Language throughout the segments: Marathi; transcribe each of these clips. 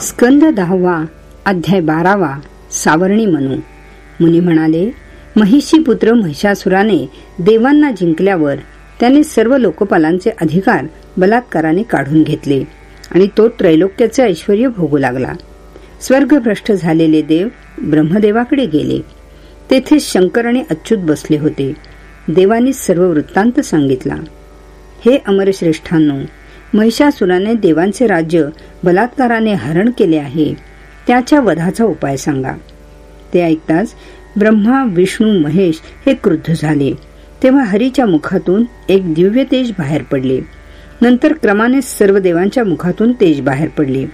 स्कंद दहावा अध्याय बारावा सावरणी मनू. मुनी म्हणाले महिषी पुत्र महिषासुराने देवांना जिंकल्यावर त्याने सर्व लोकपालांचे अधिकार बलात्काराने काढून घेतले आणि तो त्रैलोक्याचे ऐश्वर भोगू लागला. स्वर्गभ्रष्ट झालेले देव ब्रह्मदेवाकडे गेले. तेथे शंकर आणि अच्युत बसले होते. देवानी सर्व वृत्तांत सांगितला. हे अमरश्रेष्ठांनो महिषासुराने देवांचे राज्य बलात्काराने हरण केले आहे. त्याच्या वधाचा उपाय सांगा. ते ऐकताच ब्रह्मा विष्णू महेश हे क्रुद्ध झाले. तेव्हा हरीच्या मुखातून एक दिव्य तेज बाहेर पडले. नंतर क्रमाने सर्व देवांच्या मुखातून तेज बाहेर पडले.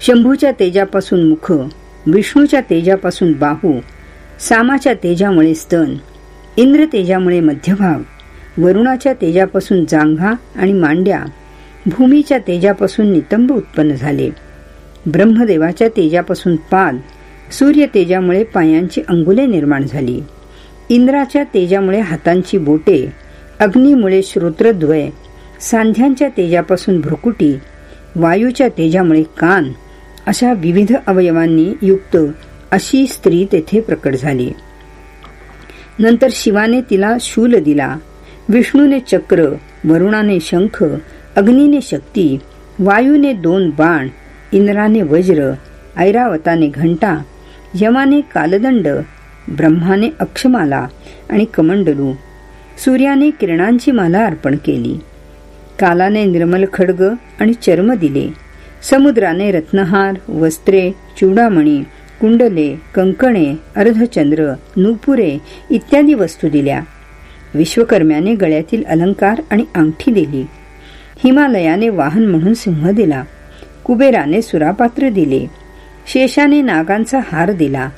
शंभूच्या तेजापासून मुख विष्णूच्या तेजापासून बाहू सामाच्या तेजामुळे स्तन इंद्र तेजामुळे मध्यभाग वरुणाच्या तेजापासून जांघा आणि मांड्या भूमीच्या तेजापासून नितंब उत्पन्न झाले. ब्रह्मदेवाच्या तेजापासून पाद सूर्य तेजामुळे पायांची अंगुले निर्माण झाली. इंद्राच्या तेजामुळे हातांची बोटे अग्नीमुळे श्रोत्रद्वय सांध्यांच्या तेजापासून भ्रुकुटी वायूच्या तेजामुळे कान अशा विविध अवयवांनी युक्त अशी स्त्री तेथे प्रकट झाली. नंतर शिवाने तिला शूल दिला. विष्णूने चक्र वरुणाने शंख अग्नीने शक्ती वायूने दोन बाण इंद्राने वज्र ऐरावताने घंटा यमाने कालदंड ब्रह्माने अक्षमाला आणि कमंडलू सूर्याने किरणांची माला अर्पण केली. कालाने निर्मल खडग आणि चर्म दिले. समुद्राने रत्नहार वस्त्रे चूडामणी कुंडले कंकणे अर्धचंद्र नुपुरे इत्यादी वस्तू दिल्या. विश्वकर्म्याने गळ्यातील अलंकार आणि अंगठी दिली. हिमालयाने वाहन म्हणून सिंह दिला. कुबेराने सुरापात्र दिले. शेषाने नागांचा हार दिला.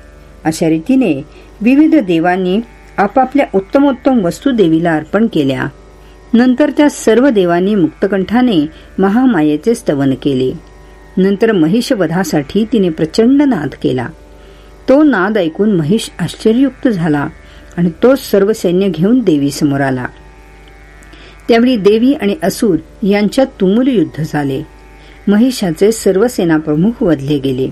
अशा रीतीने विविध देवांनी आपापल्या उत्तमोत्तम वस्तू देवीला अर्पण केल्या. नंतर त्या सर्व देवांनी मुक्तकंठाने महामायेचे स्तवन केले. नंतर महिषवधासाठी तिने प्रचंड नाद केला. तो नाद ऐकून महिष आश्चर्ययुक्त झाला. आणि तोच सर्व सैन्य घेऊन देवी समोर आला. त्यावेळी देवी आणि असुर यांच्यात तुमुल युद्ध झाले. महिषाचे सर्व सेनाप्रमुख वधले गेले.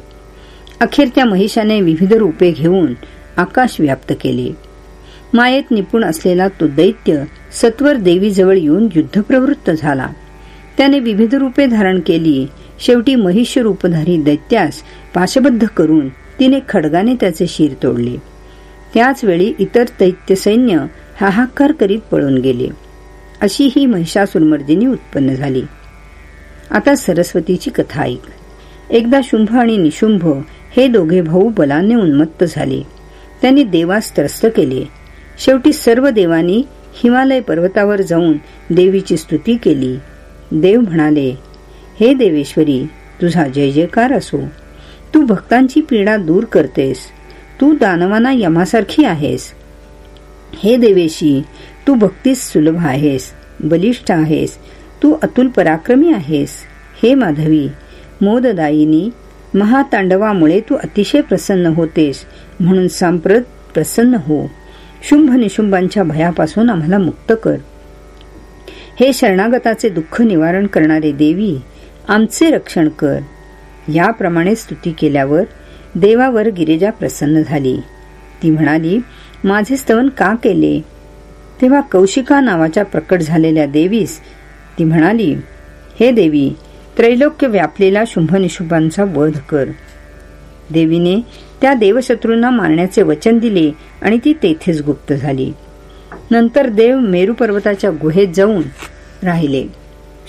अखेर त्या महिषाने विविध रूपे घेऊन आकाश व्याप्त केले. मायेत निपुण असलेला तो दैत्य सत्वर देवीजवळ येऊन युद्धप्रवृत्त झाला. त्याने विविध रूपे धारण केली. शेवटी महिष रूपधारी दैत्यास पाशबद्ध करून तिने खडगाने त्याचे शिर तोडले. त्याचवेळी इतर दैत्य सैन्य हाहाकार करीत पळून गेले. अशी ही महिषासुरमर्दिनी उत्पन्न झाली. आता सरस्वतीची कथा ऐक. एकदा शुंभ आणि निशुंभ हे दोघे भाऊ बलाने उन्मत्त झाले. त्यांनी देवास त्रस्त केले. शेवटी सर्व देवांनी हिमालय पर्वतावर जाऊन देवीची स्तुती केली. देव म्हणाले हे देवेश्वरी तुझा जय जयकार असो. तू भक्तांची पीडा दूर करतेस. तू दानवाना यमासारखी आहेस. हे देवेशी तू भक्तीस सुलभ आहेस बलिष्ठ आहेस तू अतुल पराक्रमी आहेस. हे माधवी मोददायिनी महातांडवामुळे तू अतिशय प्रसन्न होतेस म्हणून सांप्रत प्रसन्न हो. शुंभ निशुंभांच्या भयापासून आम्हाला मुक्त कर. हे शरणागताचे दुःख निवारण करणारे देवी आमचे रक्षण कर. याप्रमाणे स्तुती केल्यावर देवावर गिरिजा प्रसन्न झाली. ती म्हणाली माझे स्तवन का केले? तेव्हा कौशिका नावाच्या प्रकट झालेल्या देवीस ती म्हणाली हे देवी त्रैलोक्य व्यापलेला शुंभ निशुंभांचा वध कर. देवीने त्या देवशत्रूंना मारण्याचे वचन दिले आणि ती तेथेच गुप्त झाली. नंतर देव मेरू पर्वताच्या गुहेत जाऊन राहिले.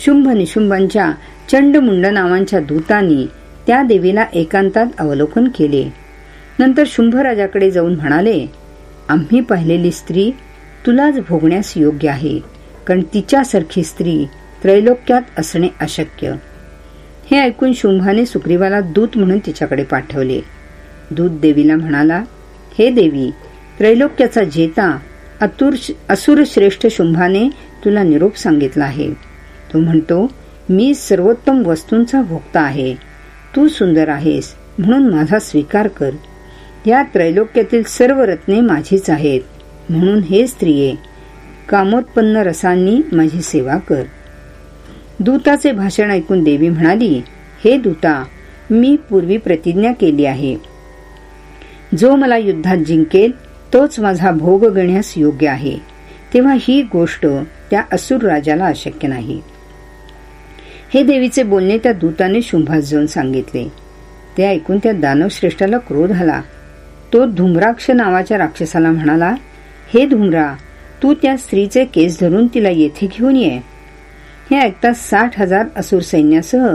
शुंभ निशुंभांच्या चंडमुंड नावांच्या दूतांनी त्या देवीला एकांतात अवलोकन केले. नंतर शुंभराजाकडे जाऊन म्हणाले आम्ही पाहिलेली स्त्री तुलाच भोगण्यास योग्य आहे कारण तिच्यासारखी स्त्री त्रैलोक्यात असणे अशक्य. हे ऐकून शुंभाने सुग्रीवाला दूत म्हणून तिच्याकडे पाठवले. दूत देवीला म्हणाला हे देवी त्रैलोक्याचा जेता अतुर असुर श्रेष्ठ शुंभाने तुला निरोप सांगितला आहे. तो म्हणतो मी सर्वोत्तम वस्तूंचा भोगता आहे. तू सुंदर आहेस म्हणून माझा स्वीकार कर. या त्रैलोक्यातील सर्व रत्ने माझीच आहेत म्हणून हे स्त्रिये कामोत्पन्न रसांनी माझी सेवा कर. दूताचे भाषण ऐकून देवी म्हणाली हे दूता मी पूर्वी प्रतिज्ञा केली आहे. जो मला युद्धात जिंकेल तोच माझा भोग गण्यास योग्य आहे. तेव्हा ही गोष्ट त्या असुर राजाला अशक्य नाही. हे देवीचे बोलणे त्या दूताने शुंभास जाऊन सांगितले. ते ऐकून त्या दानवश्रेष्ठाला क्रोध आला. तो धुम्राक्ष नावाच्या राक्षसाला म्हणाला हे धुम्रा तू त्या स्त्रीचे केस धरून तिला येथे घेऊन ये. हे ऐकता साठ हजार असुर सैन्यासह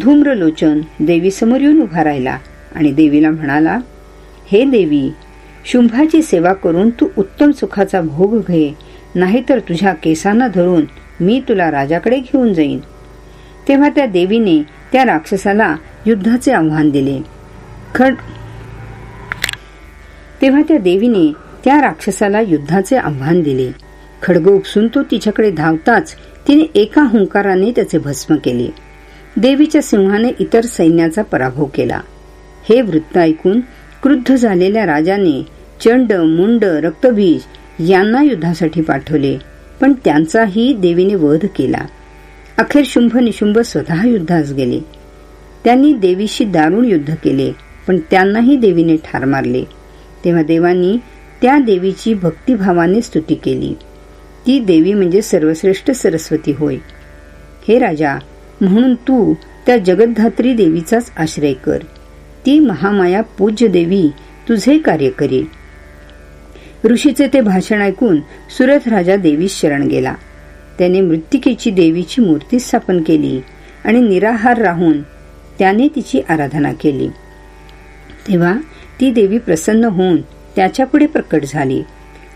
धूम्रलोचन देवीसमोर येऊन उभा राहिला आणि देवीला म्हणाला हे देवी शुंभाची सेवा करून तू उत्तम सुखाचा भोग घे नाहीतर तुझ्या केसांना धरून मी तुला राजाकडे घेऊन जाईन. तेव्हा त्या देवीने त्या राक्षसाला युद्धाचे आव्हान दिले. खड तेव्हा त्या देवीने त्या राक्षसाला युद्धाचे आव्हान दिले. खडग उपसून तो तिच्याकडे धावताच तिने एका हुंकाराने त्याचे भस्म केले. देवीच्या सिंहाने इतर सैन्याचा पराभव केला. हे वृत्त ऐकून क्रुद्ध झालेल्या राजाने चंड मुंड रक्तबीज यांना युद्धासाठी पाठवले पण त्यांचाही देवीने वध केला. अखेर शुंभ निशुंभ स्वतः युद्धास गेले. त्यांनी देवीशी दारुण युद्ध केले पण त्यांनाही देवीने ठार मारले. तेव्हा देवांनी त्या देवीची भक्तिभावाने स्तुती केली. ती देवी म्हणजे सर्वश्रेष्ठ सरस्वती होय. हे राजा म्हणून तू त्या जगद्धात्री देवीचाच आश्रय कर. ती महामाया पूज्य देवी तुझे कार्य करे ऋषीचे ते भाषण ऐकून सुरथ राजा देवीस शरण गेला. त्याने मृत्तिकेची देवीची मूर्ती स्थापन केली आणि निराहार राहून त्याने तिची आराधना केली. तेव्हा ती देवी प्रसन्न होऊन त्याच्यापुढे प्रकट झाली.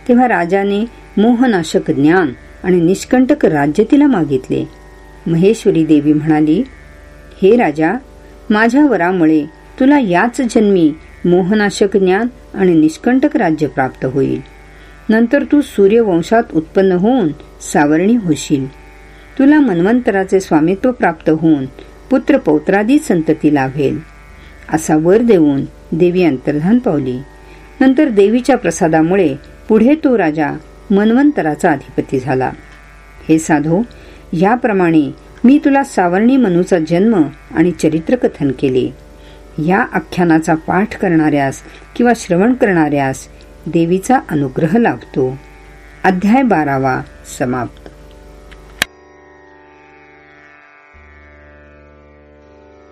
तेव्हा राजाने मोहनाशक ज्ञान आणि निष्कंटक राज्य तिला मागितले. महेश्वरी देवी म्हणाली हे राजा माझ्या वरामुळे तुला याच जन्मी मोहनाशक ज्ञान आणि निष्कंटक राज्य प्राप्त होईल. नंतर तू सूर्यवंशात उत्पन्न होऊन सावरणी होशील. तुला मन्वंतराचे स्वामित्व प्राप्त होऊन पुत्र पौत्रादी संतती लाभेल. असा वर देऊन देवी अंतर्धान पावली. नंतर देवीच्या प्रसादामुळे पुढे तो राजा मन्वंतराचा अधिपती झाला. हे साधो याप्रमाणे मी तुला सावर्णी मनूचा जन्म आणि चरित्र कथन केले. या आख्यानाचा पाठ करणाऱ्यास किंवा श्रवण करणाऱ्यास देवीचा अनुग्रह लाभतो. अध्याय बारावा समाप्त.